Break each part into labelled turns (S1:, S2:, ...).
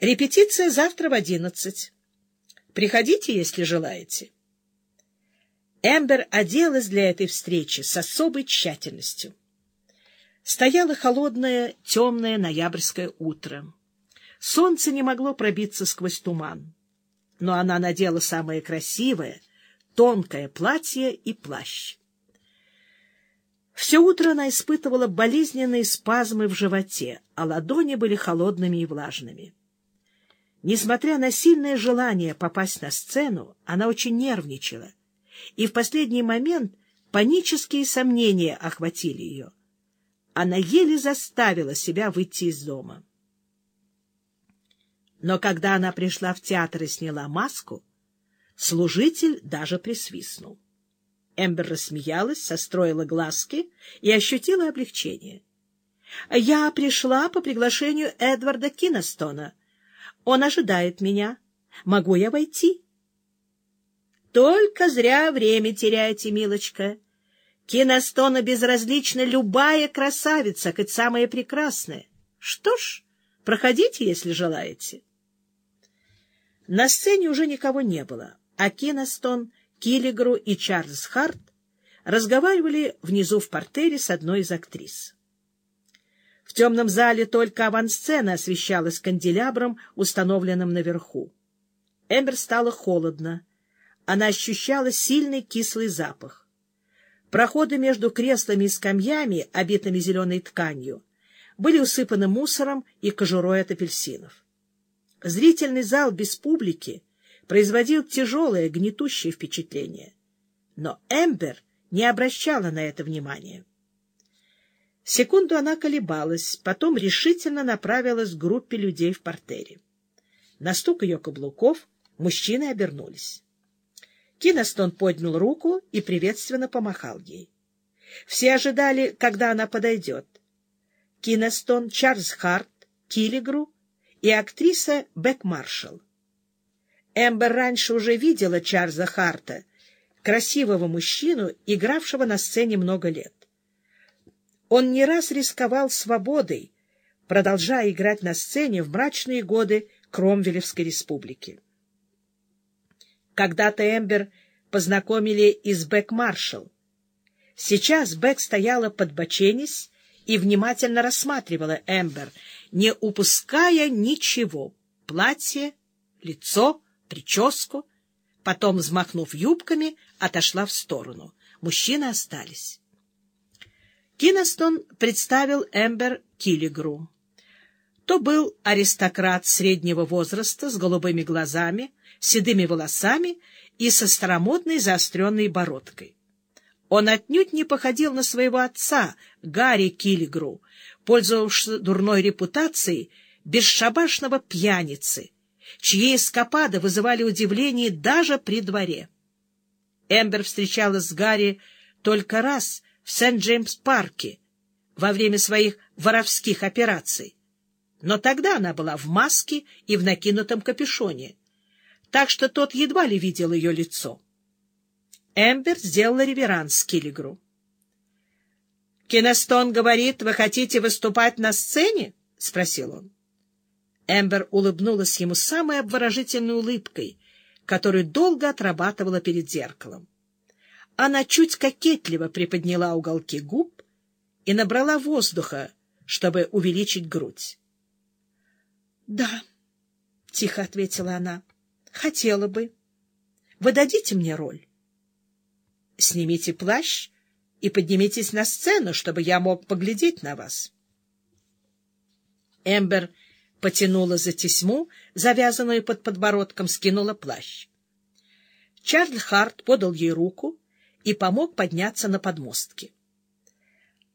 S1: Репетиция завтра в одиннадцать. Приходите, если желаете. Эмбер оделась для этой встречи с особой тщательностью. Стояло холодное, темное ноябрьское утро. Солнце не могло пробиться сквозь туман. Но она надела самое красивое, тонкое платье и плащ. Все утро она испытывала болезненные спазмы в животе, а ладони были холодными и влажными. Несмотря на сильное желание попасть на сцену, она очень нервничала, и в последний момент панические сомнения охватили ее. Она еле заставила себя выйти из дома. Но когда она пришла в театр и сняла маску, служитель даже присвистнул. Эмбер рассмеялась, состроила глазки и ощутила облегчение. — Я пришла по приглашению Эдварда Киностона. Он ожидает меня. Могу я войти? — Только зря время теряете, милочка. Киностона безразлична любая красавица, хоть самая прекрасная. Что ж, проходите, если желаете. На сцене уже никого не было, а Киностон, Киллигру и Чарльз Харт разговаривали внизу в портере с одной из актрис. Темном зале только авансцена освещалась канделябром, установленным наверху. Эмбер стало холодно. Она ощущала сильный кислый запах. Проходы между креслами и скамьями, обитыми зеленой тканью, были усыпаны мусором и кожурой от апельсинов. Зрительный зал без публики производил тяжелое, гнетущее впечатление. Но Эмбер не обращала на это внимания. Секунду она колебалась, потом решительно направилась к группе людей в портере. На стук ее каблуков мужчины обернулись. Киностон поднял руку и приветственно помахал ей. Все ожидали, когда она подойдет. Киностон, Чарльз Харт, Киллигру и актриса Бек Маршалл. Эмбер раньше уже видела Чарльза Харта, красивого мужчину, игравшего на сцене много лет. Он не раз рисковал свободой, продолжая играть на сцене в мрачные годы Кромвелевской республики. Когда-то Эмбер познакомили и с Бек Маршалл. Сейчас Бек стояла под боченись и внимательно рассматривала Эмбер, не упуская ничего — платье, лицо, прическу. Потом, взмахнув юбками, отошла в сторону. Мужчины остались. Киностон представил Эмбер Киллигру. То был аристократ среднего возраста с голубыми глазами, седыми волосами и со старомодной заостренной бородкой. Он отнюдь не походил на своего отца, Гарри Киллигру, пользовавшегося дурной репутацией бесшабашного пьяницы, чьи эскапады вызывали удивление даже при дворе. Эмбер встречалась с Гарри только раз в Сент-Джеймс-парке во время своих воровских операций, но тогда она была в маске и в накинутом капюшоне, так что тот едва ли видел ее лицо. Эмбер сделала реверанс Киллигру. «Киностон говорит, вы хотите выступать на сцене?» — спросил он. Эмбер улыбнулась ему самой обворожительной улыбкой, которую долго отрабатывала перед зеркалом. Она чуть кокетливо приподняла уголки губ и набрала воздуха, чтобы увеличить грудь. — Да, — тихо ответила она, — хотела бы. Вы дадите мне роль? — Снимите плащ и поднимитесь на сцену, чтобы я мог поглядеть на вас. Эмбер потянула за тесьму, завязанную под подбородком, скинула плащ. Чарльз Харт подал ей руку и помог подняться на подмостки.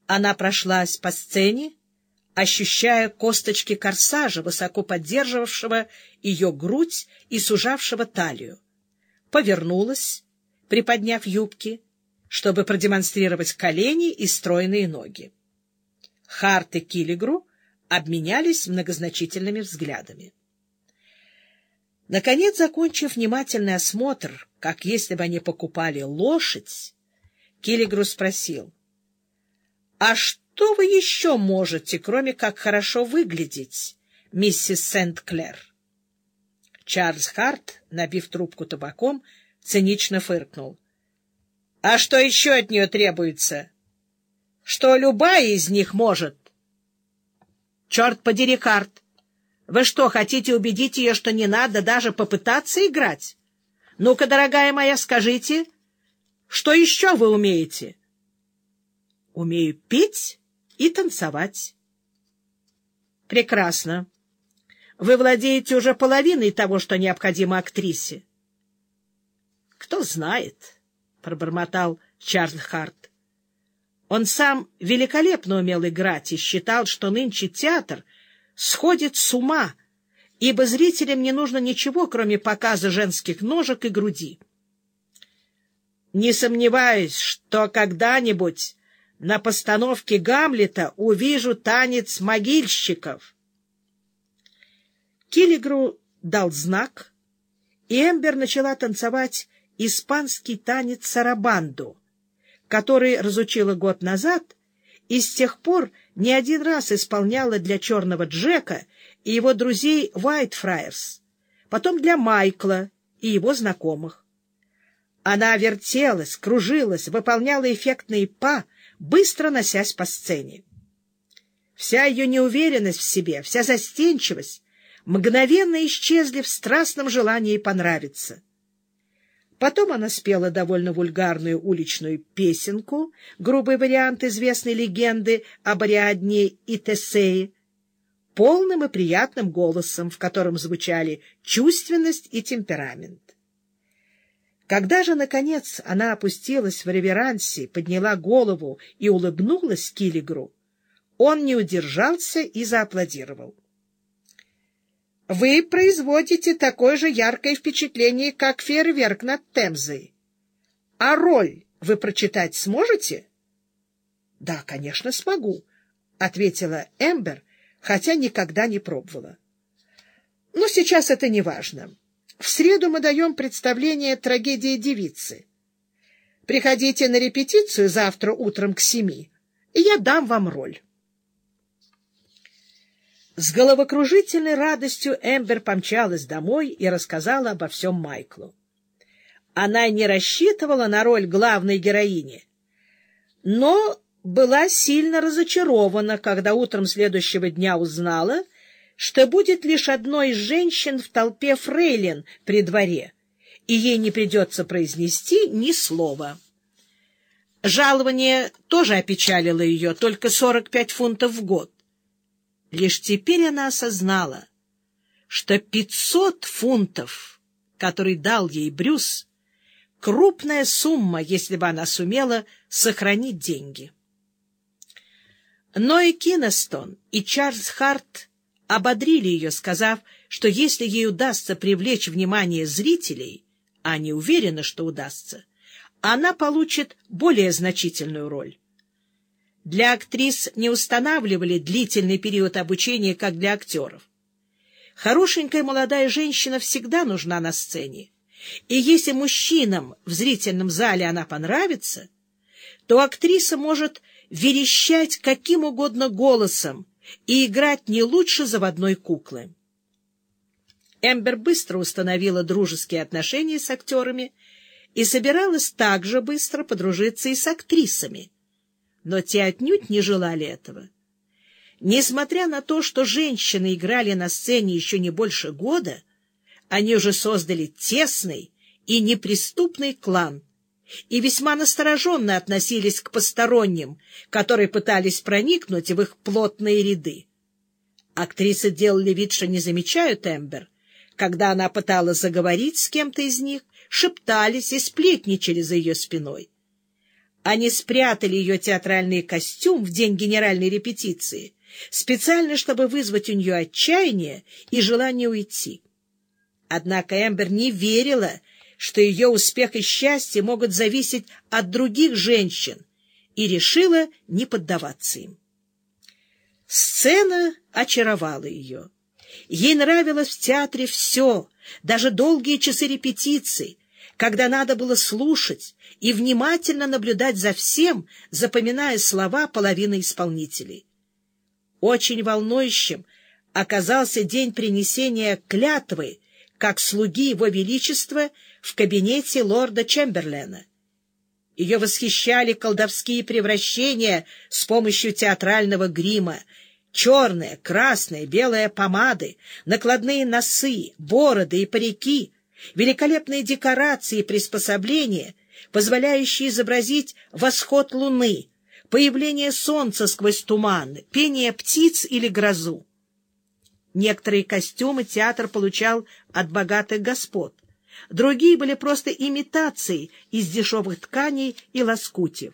S1: Она прошлась по сцене, ощущая косточки корсажа, высоко поддерживавшего ее грудь и сужавшего талию. Повернулась, приподняв юбки, чтобы продемонстрировать колени и стройные ноги. Харт и Киллигру обменялись многозначительными взглядами. Наконец, закончив внимательный осмотр, как если бы они покупали лошадь, Киллигру спросил, «А что вы еще можете, кроме как хорошо выглядеть, миссис Сент-Клер?» Чарльз Харт, набив трубку табаком, цинично фыркнул. — А что еще от нее требуется? Что любая из них может? — Черт подери, Харт! Вы что, хотите убедить ее, что не надо даже попытаться играть? Ну-ка, дорогая моя, скажите, что еще вы умеете? — Умею петь и танцевать. — Прекрасно. Вы владеете уже половиной того, что необходимо актрисе. — Кто знает, — пробормотал Чарльз Харт. Он сам великолепно умел играть и считал, что нынче театр сходит с ума, ибо зрителям не нужно ничего, кроме показа женских ножек и груди. Не сомневаюсь, что когда-нибудь на постановке Гамлета увижу танец могильщиков. Киллигру дал знак, и Эмбер начала танцевать испанский танец сарабанду, который разучила год назад и с тех пор не один раз исполняла для черного Джека и его друзей Уайтфрайерс, потом для Майкла и его знакомых. Она вертелась, кружилась, выполняла эффектные па, быстро носясь по сцене. Вся ее неуверенность в себе, вся застенчивость мгновенно исчезли в страстном желании понравиться. Потом она спела довольно вульгарную уличную песенку, грубый вариант известной легенды об Ариадне и Тесее, полным и приятным голосом, в котором звучали чувственность и темперамент. Когда же, наконец, она опустилась в реверансе, подняла голову и улыбнулась Киллигру, он не удержался и зааплодировал. Вы производите такое же яркое впечатление, как фейерверк над Темзой. А роль вы прочитать сможете? — Да, конечно, смогу, — ответила Эмбер, хотя никогда не пробовала. — Но сейчас это не важно. В среду мы даем представление «Трагедии девицы». Приходите на репетицию завтра утром к семи, и я дам вам роль. С головокружительной радостью Эмбер помчалась домой и рассказала обо всем Майклу. Она не рассчитывала на роль главной героини, но была сильно разочарована, когда утром следующего дня узнала, что будет лишь одной из женщин в толпе фрейлин при дворе, и ей не придется произнести ни слова. Жалование тоже опечалило ее, только 45 фунтов в год. Лишь теперь она осознала, что пятьсот фунтов, который дал ей Брюс, крупная сумма, если бы она сумела сохранить деньги. Но и Кинестон, и Чарльз Харт ободрили ее, сказав, что если ей удастся привлечь внимание зрителей, а не уверена, что удастся, она получит более значительную роль. Для актрис не устанавливали длительный период обучения, как для актеров. Хорошенькая молодая женщина всегда нужна на сцене. И если мужчинам в зрительном зале она понравится, то актриса может верещать каким угодно голосом и играть не лучше заводной куклы. Эмбер быстро установила дружеские отношения с актерами и собиралась также быстро подружиться и с актрисами но те отнюдь не желали этого. Несмотря на то, что женщины играли на сцене еще не больше года, они уже создали тесный и неприступный клан и весьма настороженно относились к посторонним, которые пытались проникнуть в их плотные ряды. Актрисы делали вид, что не замечают Эмбер. Когда она пыталась заговорить с кем-то из них, шептались и сплетничали за ее спиной. Они спрятали ее театральный костюм в день генеральной репетиции, специально, чтобы вызвать у нее отчаяние и желание уйти. Однако Эмбер не верила, что ее успех и счастье могут зависеть от других женщин, и решила не поддаваться им. Сцена очаровала ее. Ей нравилось в театре все, даже долгие часы репетиций, когда надо было слушать и внимательно наблюдать за всем, запоминая слова половины исполнителей. Очень волнующим оказался день принесения клятвы как слуги его величества в кабинете лорда Чемберлена. Ее восхищали колдовские превращения с помощью театрального грима, черные, красные, белые помады, накладные носы, бороды и парики, великолепные декорации и приспособления, позволяющие изобразить восход луны, появление солнца сквозь туман, пение птиц или грозу. Некоторые костюмы театр получал от богатых господ, другие были просто имитацией из дешевых тканей и лоскутьев.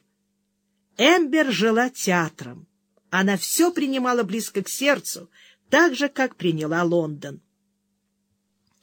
S1: Эмбер жила театром. Она все принимала близко к сердцу, так же, как приняла Лондон.